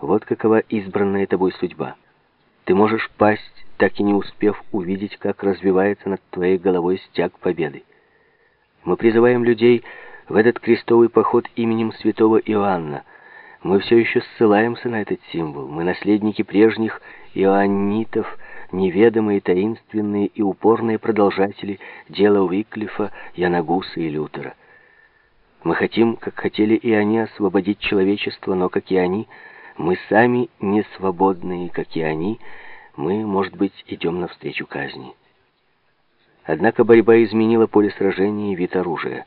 Вот какова избранная тобой судьба. Ты можешь пасть, так и не успев увидеть, как развивается над твоей головой стяг победы. Мы призываем людей в этот крестовый поход именем святого Иоанна. Мы все еще ссылаемся на этот символ. Мы наследники прежних иоаннитов, неведомые, таинственные и упорные продолжатели дела Уиклифа, Янагуса и Лютера. Мы хотим, как хотели и они, освободить человечество, но, как и они, мы сами не свободные, как и они, мы, может быть, идем навстречу казни. Однако борьба изменила поле сражения и вид оружия.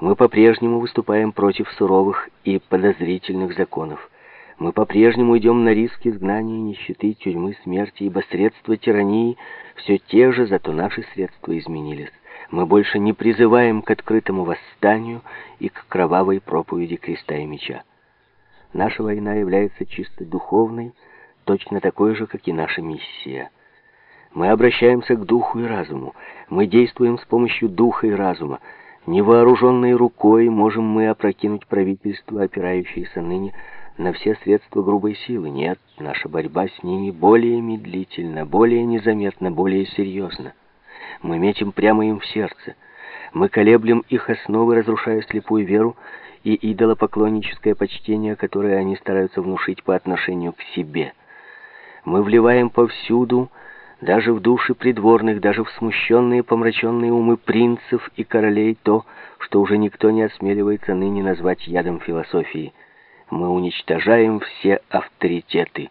Мы по-прежнему выступаем против суровых и подозрительных законов. Мы по-прежнему идем на риск изгнания, нищеты, тюрьмы, смерти, ибо средства тирании все те же, зато наши средства изменились. Мы больше не призываем к открытому восстанию и к кровавой проповеди креста и меча. Наша война является чисто духовной, точно такой же, как и наша миссия. Мы обращаемся к духу и разуму. Мы действуем с помощью духа и разума. Невооруженной рукой можем мы опрокинуть правительство, опирающееся ныне на все средства грубой силы. Нет, наша борьба с ними более медлительна, более незаметна, более серьезна. Мы метим прямо им в сердце. Мы колеблем их основы, разрушая слепую веру, и идолопоклонническое почтение, которое они стараются внушить по отношению к себе. Мы вливаем повсюду, даже в души придворных, даже в смущенные, помраченные умы принцев и королей то, что уже никто не осмеливается ныне назвать ядом философии. Мы уничтожаем все авторитеты.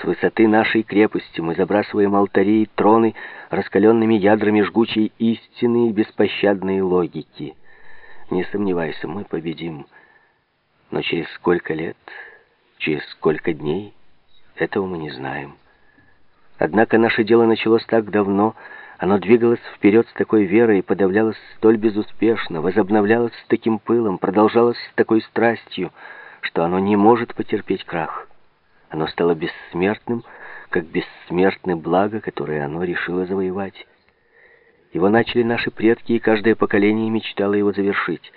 С высоты нашей крепости мы забрасываем алтари и троны раскаленными ядрами жгучей истины и беспощадной логики. Не сомневайся, мы победим. Но через сколько лет, через сколько дней, этого мы не знаем. Однако наше дело началось так давно, оно двигалось вперед с такой верой и подавлялось столь безуспешно, возобновлялось с таким пылом, продолжалось с такой страстью, что оно не может потерпеть крах. Оно стало бессмертным, как бессмертны благо, которое оно решило завоевать. Его начали наши предки, и каждое поколение мечтало его завершить.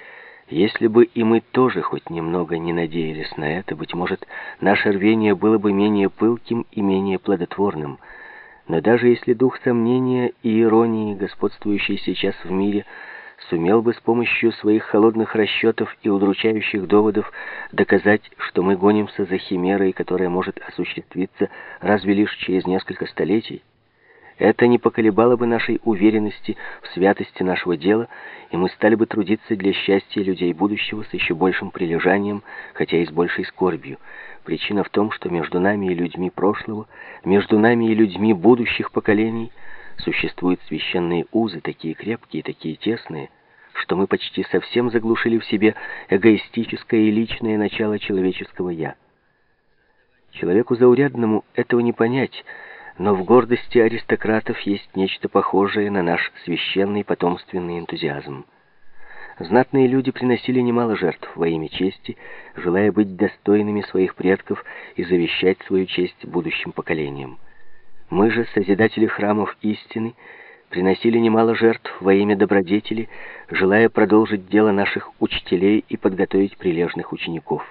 Если бы и мы тоже хоть немного не надеялись на это, быть может, наше рвение было бы менее пылким и менее плодотворным. Но даже если дух сомнения и иронии, господствующий сейчас в мире, сумел бы с помощью своих холодных расчетов и удручающих доводов доказать, что мы гонимся за химерой, которая может осуществиться разве лишь через несколько столетий, это не поколебало бы нашей уверенности в святости нашего дела, и мы стали бы трудиться для счастья людей будущего с еще большим прилежанием, хотя и с большей скорбью. Причина в том, что между нами и людьми прошлого, между нами и людьми будущих поколений существуют священные узы, такие крепкие, такие тесные, что мы почти совсем заглушили в себе эгоистическое и личное начало человеческого «я». Человеку заурядному этого не понять – но в гордости аристократов есть нечто похожее на наш священный потомственный энтузиазм. Знатные люди приносили немало жертв во имя чести, желая быть достойными своих предков и завещать свою честь будущим поколениям. Мы же, созидатели храмов истины, приносили немало жертв во имя добродетели, желая продолжить дело наших учителей и подготовить прилежных учеников.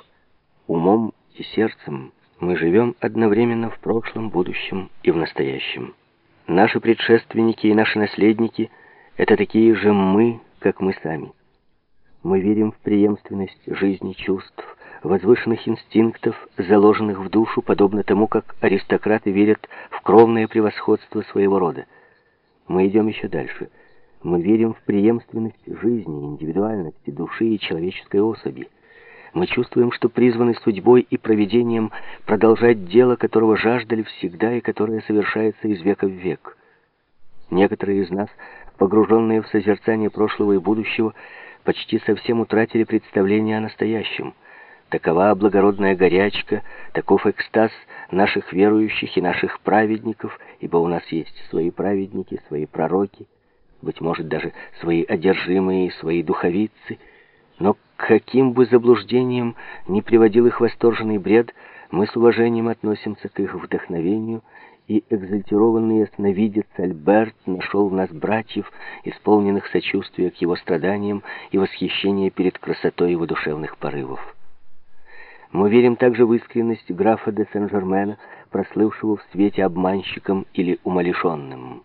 Умом и сердцем мы живем одновременно в прошлом, будущем и в настоящем. Наши предшественники и наши наследники — это такие же мы, как мы сами. Мы верим в преемственность жизни, чувств, возвышенных инстинктов, заложенных в душу, подобно тому, как аристократы верят в кровное превосходство своего рода. Мы идем еще дальше. Мы верим в преемственность жизни, индивидуальности, души и человеческой особи. Мы чувствуем, что призваны судьбой и проведением продолжать дело, которого жаждали всегда и которое совершается из века в век. Некоторые из нас, погруженные в созерцание прошлого и будущего, почти совсем утратили представление о настоящем. Такова благородная горячка, таков экстаз наших верующих и наших праведников, ибо у нас есть свои праведники, свои пророки, быть может, даже свои одержимые, свои духовицы — но к каким бы заблуждениям ни приводил их восторженный бред, мы с уважением относимся к их вдохновению, и экзальтированный ясновидец Альберт нашел в нас братьев, исполненных сочувствия к его страданиям и восхищения перед красотой его душевных порывов. Мы верим также в искренность графа де Сен-Жермена, прослывшего в свете обманщиком или умалишенным.